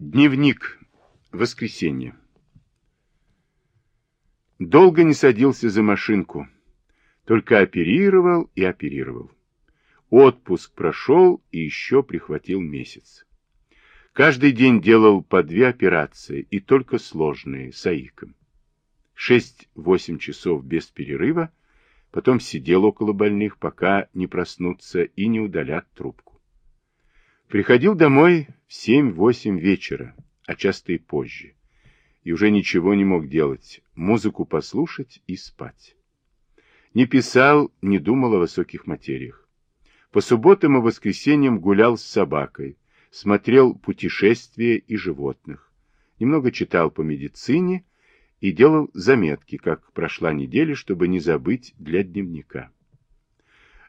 Дневник. Воскресенье. Долго не садился за машинку. Только оперировал и оперировал. Отпуск прошел и еще прихватил месяц. Каждый день делал по две операции, и только сложные, с АИКом. Шесть-восемь часов без перерыва, потом сидел около больных, пока не проснутся и не удалят трубку. Приходил домой в семь-восемь вечера, а часто и позже, и уже ничего не мог делать, музыку послушать и спать. Не писал, не думал о высоких материях. По субботам и воскресеньям гулял с собакой, смотрел путешествия и животных, немного читал по медицине и делал заметки, как прошла неделя, чтобы не забыть для дневника.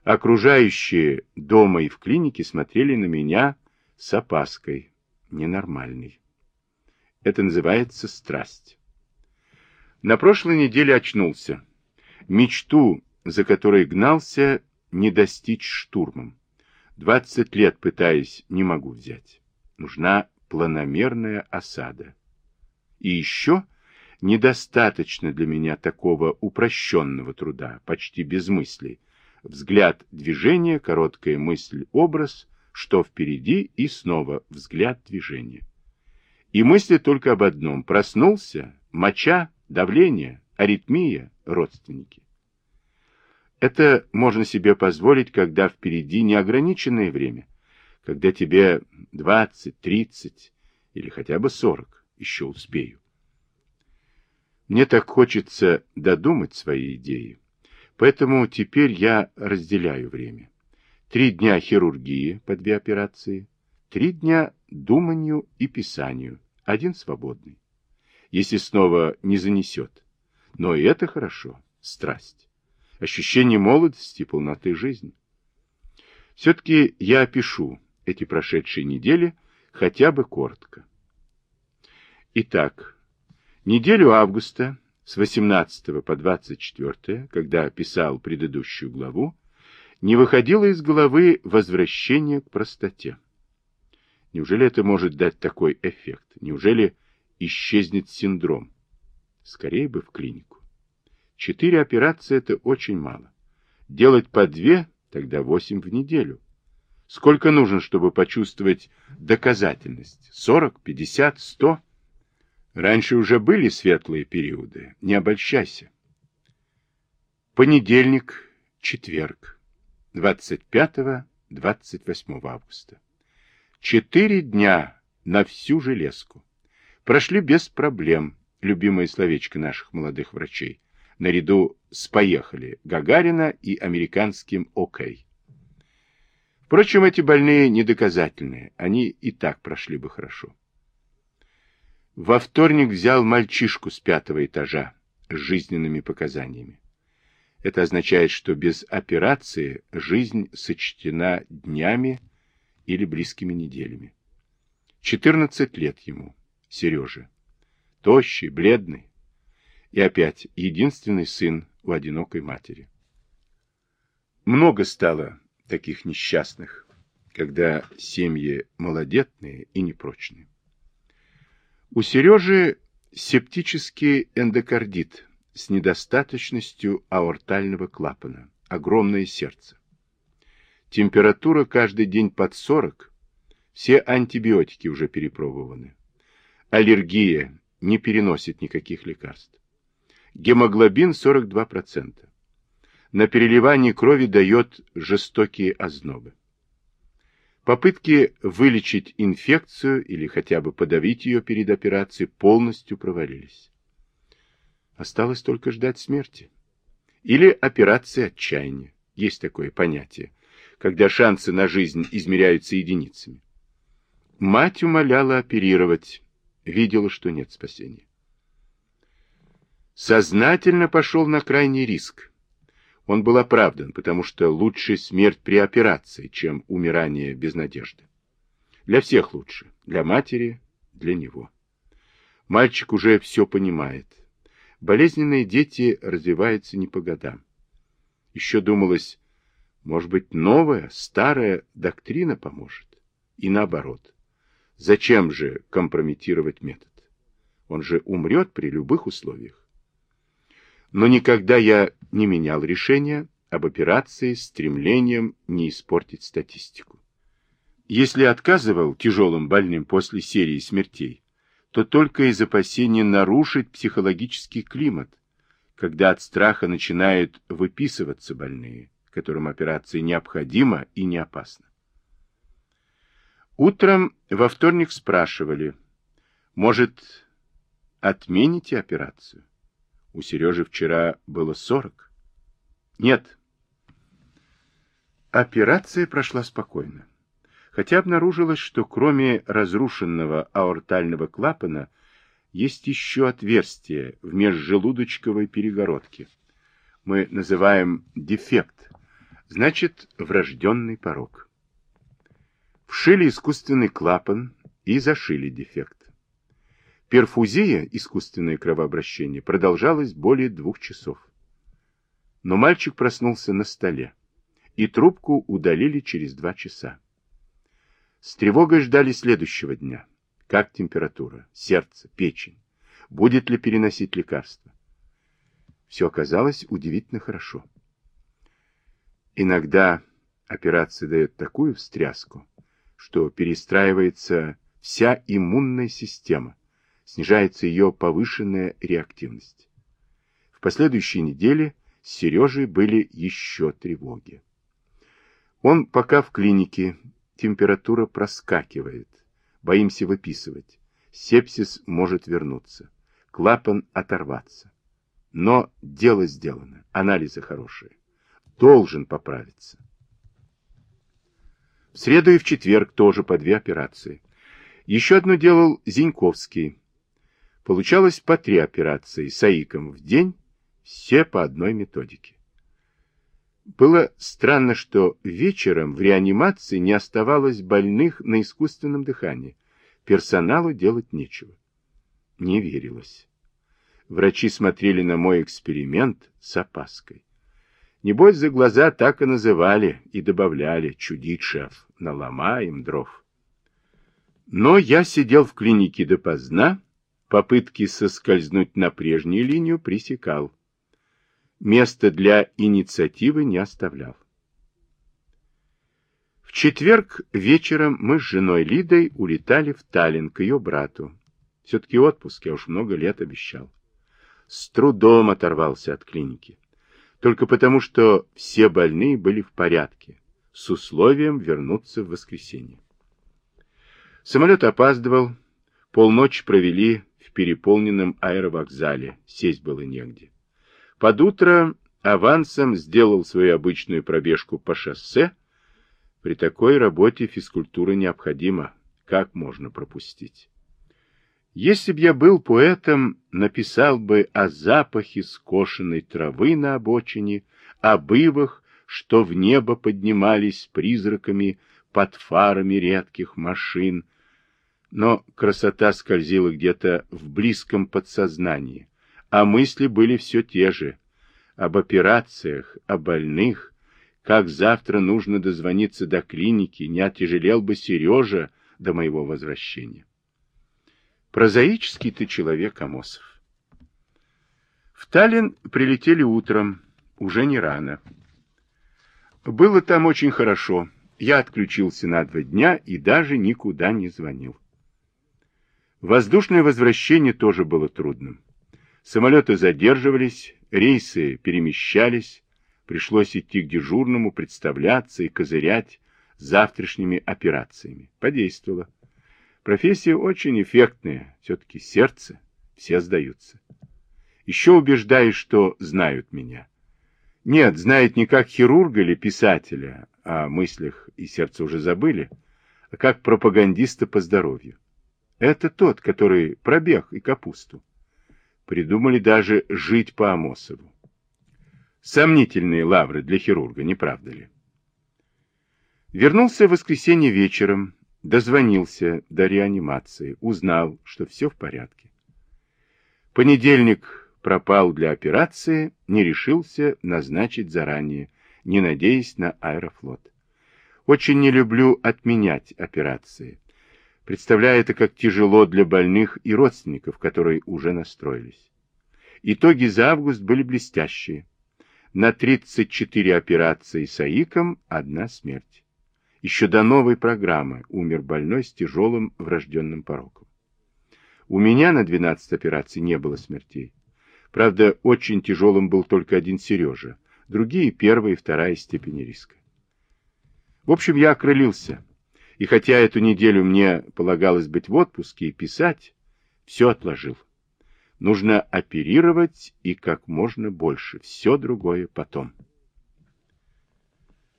Окружающие дома и в клинике смотрели на меня с опаской, ненормальной. Это называется страсть. На прошлой неделе очнулся. Мечту, за которой гнался, не достичь штурмом. Двадцать лет пытаясь, не могу взять. Нужна планомерная осада. И еще недостаточно для меня такого упрощенного труда, почти без мыслей, взгляд, движение, короткая мысль, образ, что впереди, и снова взгляд, движение. И мысли только об одном. Проснулся, моча, давление, аритмия, родственники. Это можно себе позволить, когда впереди неограниченное время, когда тебе 20, 30 или хотя бы 40, еще успею. Мне так хочется додумать свои идеи. Поэтому теперь я разделяю время. Три дня хирургии по две операции, три дня думанию и писанию, один свободный. Если снова не занесет. Но и это хорошо, страсть. Ощущение молодости полноты жизни. Все-таки я опишу эти прошедшие недели хотя бы коротко. Итак, неделю августа с 18 по 24, когда писал предыдущую главу, не выходило из головы возвращение к простоте. Неужели это может дать такой эффект? Неужели исчезнет синдром? Скорее бы в клинику. Четыре операции – это очень мало. Делать по две – тогда восемь в неделю. Сколько нужно, чтобы почувствовать доказательность? Сорок, пятьдесят, сто? Раньше уже были светлые периоды, не обольщайся. Понедельник, четверг, 25-28 августа. Четыре дня на всю железку. Прошли без проблем, любимое словечко наших молодых врачей, наряду с «поехали» Гагарина и американским «Окей». Впрочем, эти больные недоказательные, они и так прошли бы хорошо. Во вторник взял мальчишку с пятого этажа с жизненными показаниями. Это означает, что без операции жизнь сочтена днями или близкими неделями. 14 лет ему, Сереже. Тощий, бледный. И опять единственный сын у одинокой матери. Много стало таких несчастных, когда семьи малодетные и непрочные. У Сережи септический эндокардит с недостаточностью аортального клапана, огромное сердце. Температура каждый день под 40, все антибиотики уже перепробованы. Аллергия не переносит никаких лекарств. Гемоглобин 42%. На переливании крови дает жестокие ознобы. Попытки вылечить инфекцию или хотя бы подавить ее перед операцией полностью провалились. Осталось только ждать смерти. Или операция отчаяния. Есть такое понятие, когда шансы на жизнь измеряются единицами. Мать умоляла оперировать, видела, что нет спасения. Сознательно пошел на крайний риск он был оправдан, потому что лучше смерть при операции, чем умирание без надежды. Для всех лучше. Для матери, для него. Мальчик уже все понимает. Болезненные дети развиваются не по годам. Еще думалось, может быть, новая, старая доктрина поможет. И наоборот. Зачем же компрометировать метод? Он же умрет при любых условиях. Но никогда я не менял решения об операции с стремлением не испортить статистику. Если отказывал тяжелым больным после серии смертей, то только из опасения нарушить психологический климат, когда от страха начинают выписываться больные, которым операция необходима и не опасна. Утром во вторник спрашивали, может, отмените операцию? У Сережи вчера было 40. Нет. Операция прошла спокойно хотя обнаружилось, что кроме разрушенного аортального клапана есть еще отверстие в межжелудочковой перегородке. Мы называем дефект, значит врожденный порог. Вшили искусственный клапан и зашили дефект. Перфузия, искусственное кровообращение, продолжалась более двух часов. Но мальчик проснулся на столе, и трубку удалили через два часа. С тревогой ждали следующего дня. Как температура, сердце, печень? Будет ли переносить лекарства? Все оказалось удивительно хорошо. Иногда операция дает такую встряску, что перестраивается вся иммунная система, снижается ее повышенная реактивность. В последующие недели с Сережей были еще тревоги. Он пока в клинике температура проскакивает. Боимся выписывать. Сепсис может вернуться. Клапан оторваться. Но дело сделано. Анализы хорошие. Должен поправиться. В среду и в четверг тоже по две операции. Еще одну делал Зиньковский. Получалось по три операции с АИКом в день, все по одной методике. Было странно, что вечером в реанимации не оставалось больных на искусственном дыхании. Персоналу делать нечего. Не верилось. Врачи смотрели на мой эксперимент с опаской. Небось, за глаза так и называли и добавляли «чудит шеф, наломаем дров». Но я сидел в клинике допоздна, попытки соскользнуть на прежнюю линию пресекал места для инициативы не оставлял. В четверг вечером мы с женой Лидой улетали в Таллин к ее брату. Все-таки отпуск, я уж много лет обещал. С трудом оторвался от клиники. Только потому, что все больные были в порядке, с условием вернуться в воскресенье. Самолет опаздывал, полночи провели в переполненном аэровокзале, сесть было негде. Под утро авансом сделал свою обычную пробежку по шоссе. При такой работе физкультура необходима. Как можно пропустить? Если б я был поэтом, написал бы о запахе скошенной травы на обочине, об ивах, что в небо поднимались призраками под фарами редких машин. Но красота скользила где-то в близком подсознании а мысли были все те же. Об операциях, о больных, как завтра нужно дозвониться до клиники, не отяжелел бы Сережа до моего возвращения. Прозаический ты человек, Амосов. В Таллин прилетели утром, уже не рано. Было там очень хорошо. Я отключился на два дня и даже никуда не звонил. Воздушное возвращение тоже было трудным. Самолеты задерживались, рейсы перемещались, пришлось идти к дежурному, представляться и козырять завтрашними операциями. Подействовало. Профессия очень эффектная, все-таки сердце, все сдаются. Еще убеждаюсь, что знают меня. Нет, знают не как хирурга или писателя, о мыслях и сердце уже забыли, а как пропагандиста по здоровью. Это тот, который пробег и капусту. Придумали даже жить по Амосову. Сомнительные лавры для хирурга, не правда ли? Вернулся в воскресенье вечером, дозвонился до реанимации, узнал, что все в порядке. Понедельник пропал для операции, не решился назначить заранее, не надеясь на аэрофлот. Очень не люблю отменять операции. Представляю это как тяжело для больных и родственников, которые уже настроились. Итоги за август были блестящие. На 34 операции с АИКом одна смерть. Еще до новой программы умер больной с тяжелым врожденным пороком. У меня на 12 операций не было смертей. Правда, очень тяжелым был только один Сережа, другие первая и вторая степени риска. В общем, я окрылился. И хотя эту неделю мне полагалось быть в отпуске и писать, все отложил. Нужно оперировать и как можно больше. Все другое потом.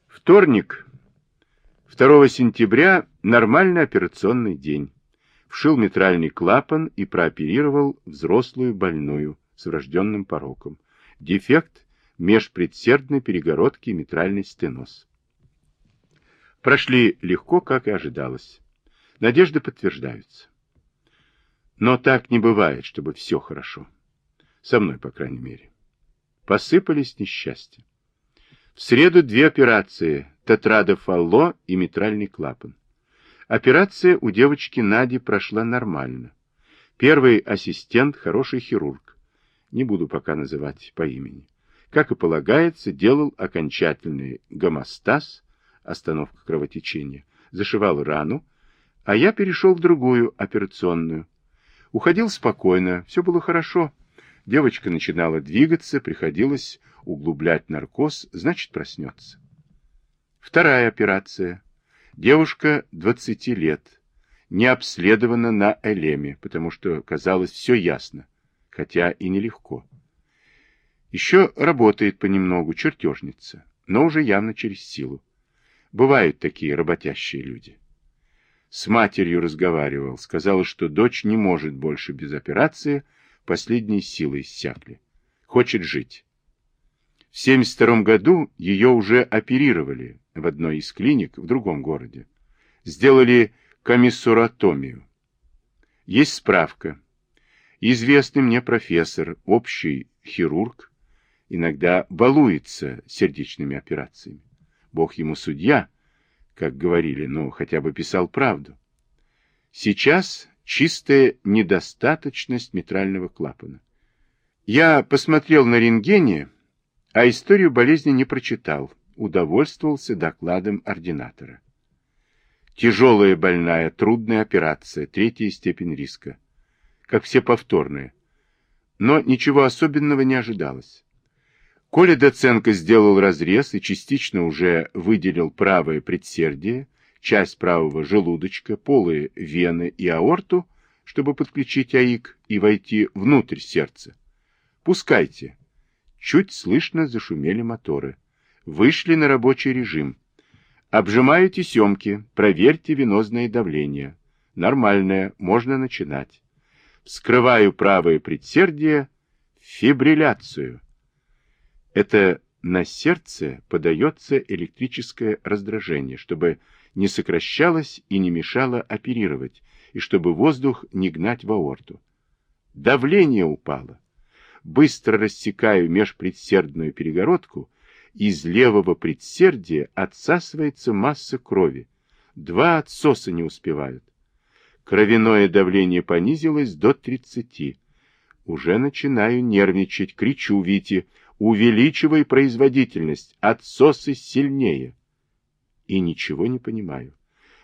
Вторник. 2 сентября нормальный операционный день. Вшил митральный клапан и прооперировал взрослую больную с врожденным пороком. Дефект межпредсердной перегородки и митральный стеноз. Прошли легко, как и ожидалось. Надежды подтверждаются. Но так не бывает, чтобы все хорошо. Со мной, по крайней мере. Посыпались несчастья. В среду две операции – тетрадофалло и митральный клапан. Операция у девочки Нади прошла нормально. Первый ассистент – хороший хирург. Не буду пока называть по имени. Как и полагается, делал окончательный гомостаз, остановка кровотечения, зашивал рану, а я перешел в другую операционную. Уходил спокойно, все было хорошо. Девочка начинала двигаться, приходилось углублять наркоз, значит проснется. Вторая операция. Девушка 20 лет, не обследована на элеме, потому что казалось все ясно, хотя и нелегко. Еще работает понемногу чертежница, но уже явно через силу. Бывают такие работящие люди. С матерью разговаривал, сказала, что дочь не может больше без операции, последние силы иссякли. Хочет жить. В 72 году ее уже оперировали в одной из клиник в другом городе. Сделали комиссуратомию. Есть справка. Известный мне профессор, общий хирург, иногда балуется сердечными операциями. Бог ему судья, как говорили, но хотя бы писал правду. Сейчас чистая недостаточность митрального клапана. Я посмотрел на рентгене, а историю болезни не прочитал, удовольствовался докладом ординатора. Тяжелая больная, трудная операция, третья степень риска. Как все повторные. Но ничего особенного не ожидалось. Коля Доценко сделал разрез и частично уже выделил правое предсердие, часть правого желудочка, полые вены и аорту, чтобы подключить АИК и войти внутрь сердца. Пускайте. Чуть слышно зашумели моторы. Вышли на рабочий режим. Обжимаю тесемки, проверьте венозное давление. Нормальное, можно начинать. Вскрываю правое предсердие, фибрилляцию. Это на сердце подается электрическое раздражение, чтобы не сокращалось и не мешало оперировать, и чтобы воздух не гнать в аорту. Давление упало. Быстро рассекаю межпредсердную перегородку, из левого предсердия отсасывается масса крови. Два отсоса не успевают. Кровяное давление понизилось до 30. Уже начинаю нервничать, кричу Вите, увеличивай производительность, отсосы сильнее. И ничего не понимаю.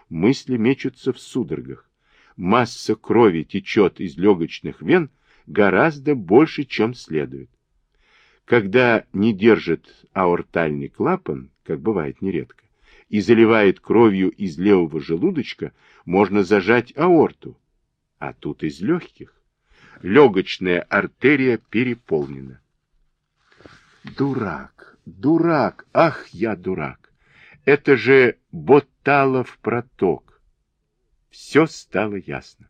Мысли мечутся в судорогах. Масса крови течет из легочных вен гораздо больше, чем следует. Когда не держит аортальный клапан, как бывает нередко, и заливает кровью из левого желудочка, можно зажать аорту. А тут из легких. Легочная артерия переполнена. Дурак, дурак, ах, я дурак. Это же Боталов проток. Все стало ясно.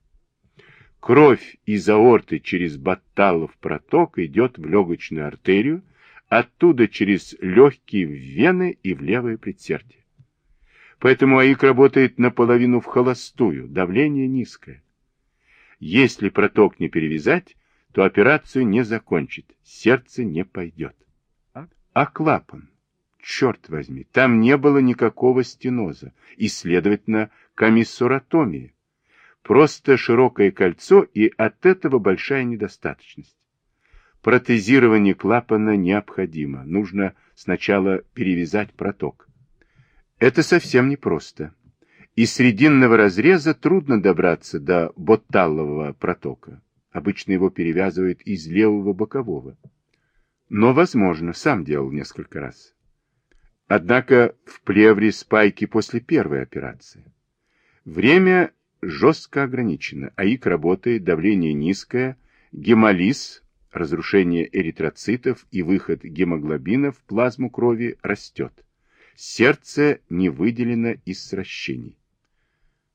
Кровь из аорты через Боталов проток идет в легочную артерию, оттуда через легкие в вены и в левое предсердие. Поэтому АИК работает наполовину в холостую, давление низкое. Если проток не перевязать, то операцию не закончит, сердце не пойдет. А клапан? Черт возьми, там не было никакого стеноза и, следовательно, комиссуратомии. Просто широкое кольцо и от этого большая недостаточность. Протезирование клапана необходимо. Нужно сначала перевязать проток. Это совсем непросто. Из срединного разреза трудно добраться до ботталлового протока. Обычно его перевязывают из левого бокового. Но, возможно, сам делал несколько раз. Однако в плевре спайки после первой операции. Время жестко ограничено, АИК работает, давление низкое, гемолиз, разрушение эритроцитов и выход гемоглобина в плазму крови растет. Сердце не выделено из сращений.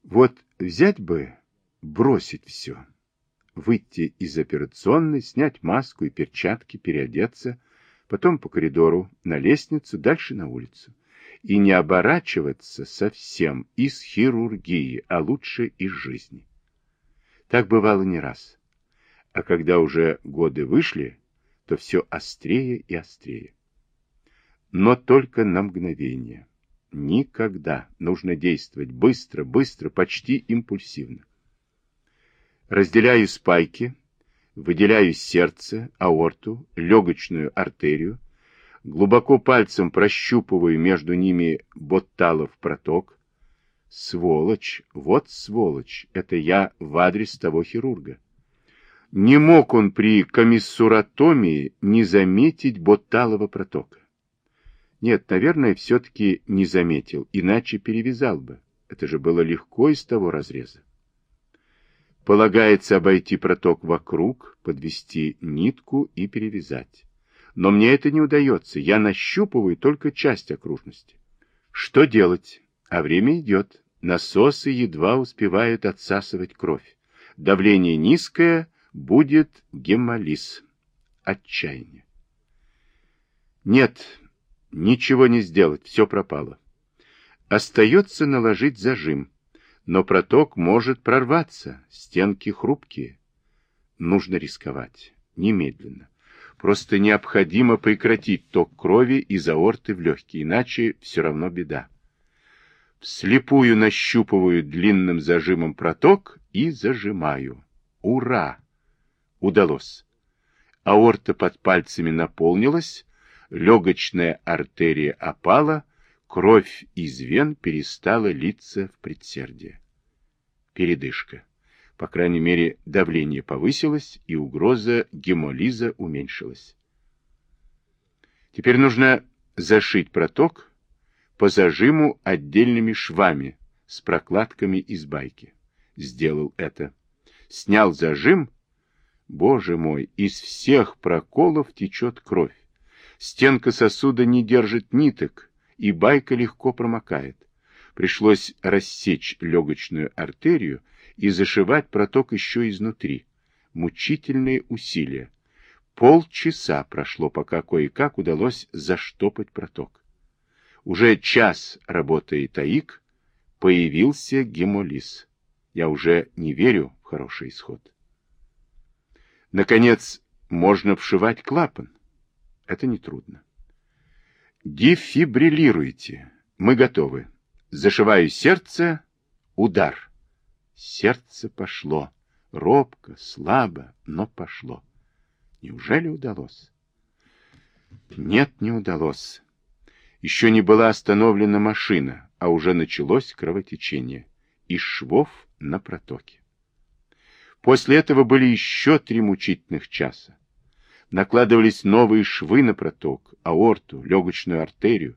Вот взять бы, бросить все выйти из операционной, снять маску и перчатки, переодеться, потом по коридору на лестницу, дальше на улицу. И не оборачиваться совсем из хирургии, а лучше из жизни. Так бывало не раз. А когда уже годы вышли, то все острее и острее. Но только на мгновение. Никогда нужно действовать быстро, быстро, почти импульсивно. Разделяю спайки, выделяю сердце, аорту, легочную артерию, глубоко пальцем прощупываю между ними ботталов проток. Сволочь, вот сволочь, это я в адрес того хирурга. Не мог он при комиссуратомии не заметить ботталова протока. Нет, наверное, все-таки не заметил, иначе перевязал бы. Это же было легко из того разреза. Полагается обойти проток вокруг, подвести нитку и перевязать. Но мне это не удается, я нащупываю только часть окружности. Что делать? А время идет. Насосы едва успевают отсасывать кровь. Давление низкое, будет гемолиз. Отчаяние. Нет, ничего не сделать, все пропало. Остается наложить зажим но проток может прорваться, стенки хрупкие. Нужно рисковать, немедленно. Просто необходимо прекратить ток крови из аорты в легкие, иначе все равно беда. Вслепую нащупываю длинным зажимом проток и зажимаю. Ура! Удалось. Аорта под пальцами наполнилась, легочная артерия опала, Кровь из вен перестала литься в предсердие. Передышка. По крайней мере, давление повысилось, и угроза гемолиза уменьшилась. Теперь нужно зашить проток по зажиму отдельными швами с прокладками из байки. Сделал это. Снял зажим. Боже мой, из всех проколов течет кровь. Стенка сосуда не держит ниток, и байка легко промокает. Пришлось рассечь легочную артерию и зашивать проток еще изнутри. Мучительные усилия. Полчаса прошло, пока кое-как удалось заштопать проток. Уже час работает АИК, появился гемолиз. Я уже не верю в хороший исход. Наконец, можно вшивать клапан. Это нетрудно. Дефибриллируйте. Мы готовы. Зашиваю сердце. Удар. Сердце пошло. Робко, слабо, но пошло. Неужели удалось? Нет, не удалось. Еще не была остановлена машина, а уже началось кровотечение. Из швов на протоке. После этого были еще три мучительных часа накладывались новые швы на проток, аорту, легочную артерию.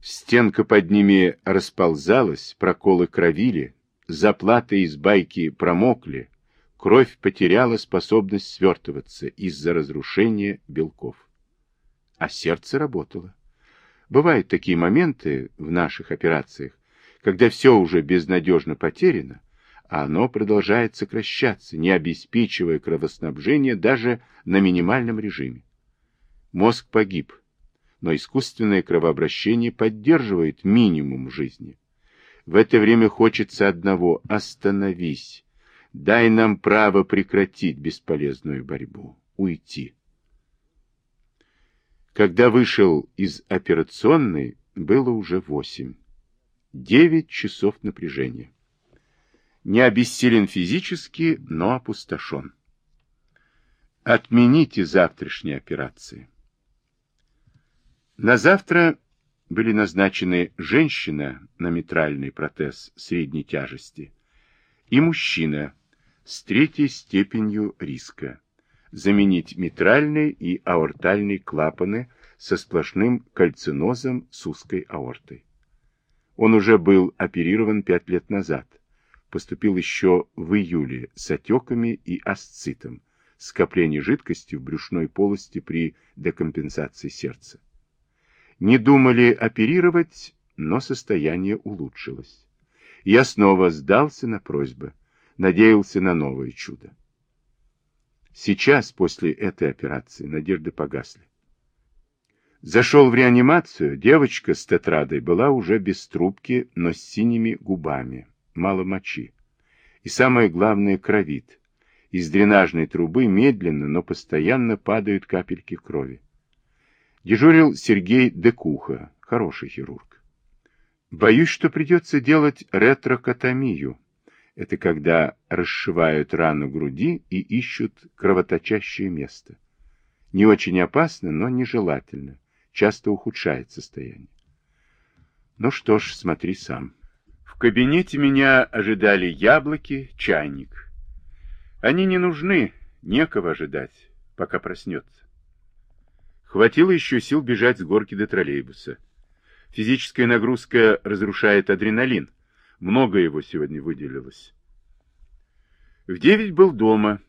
Стенка под ними расползалась, проколы кровили, заплаты из байки промокли, кровь потеряла способность свертываться из-за разрушения белков. А сердце работало. Бывают такие моменты в наших операциях, когда все уже безнадежно потеряно, а оно продолжает сокращаться, не обеспечивая кровоснабжение даже на минимальном режиме. Мозг погиб, но искусственное кровообращение поддерживает минимум жизни. В это время хочется одного – остановись, дай нам право прекратить бесполезную борьбу, уйти. Когда вышел из операционной, было уже восемь. Девять часов напряжения. Не обессилен физически, но опустошен. Отмените завтрашние операции. На завтра были назначены женщина на митральный протез средней тяжести и мужчина с третьей степенью риска заменить митральный и аортальный клапаны со сплошным кальцинозом с узкой аортой. Он уже был оперирован пять лет назад. Поступил еще в июле с отеками и асцитом, скопление жидкости в брюшной полости при декомпенсации сердца. Не думали оперировать, но состояние улучшилось. Я снова сдался на просьбы, надеялся на новое чудо. Сейчас, после этой операции, надежды погасли. Зашел в реанимацию, девочка с тетрадой была уже без трубки, но с синими губами, мало мочи. И самое главное, кровит. Из дренажной трубы медленно, но постоянно падают капельки крови. Дежурил Сергей Декуха, хороший хирург. Боюсь, что придется делать ретрокотомию. Это когда расшивают рану груди и ищут кровоточащее место. Не очень опасно, но нежелательно. Часто ухудшает состояние. Ну что ж, смотри сам. В кабинете меня ожидали яблоки, чайник. Они не нужны, некого ожидать, пока проснется. Хватило еще сил бежать с горки до троллейбуса. Физическая нагрузка разрушает адреналин. Много его сегодня выделилось. В девять был дома.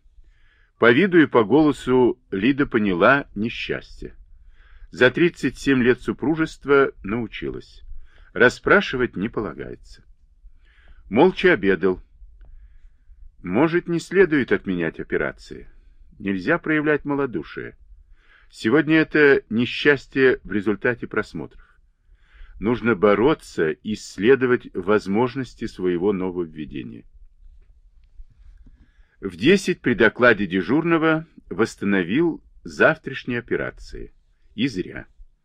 По виду и по голосу Лида поняла несчастье. За 37 лет супружества научилась. Расспрашивать не полагается. Молча обедал. Может, не следует отменять операции. Нельзя проявлять малодушие. Сегодня это несчастье в результате просмотров. Нужно бороться, исследовать возможности своего нововведения. В 10 при докладе дежурного восстановил завтрашние операции. И зря.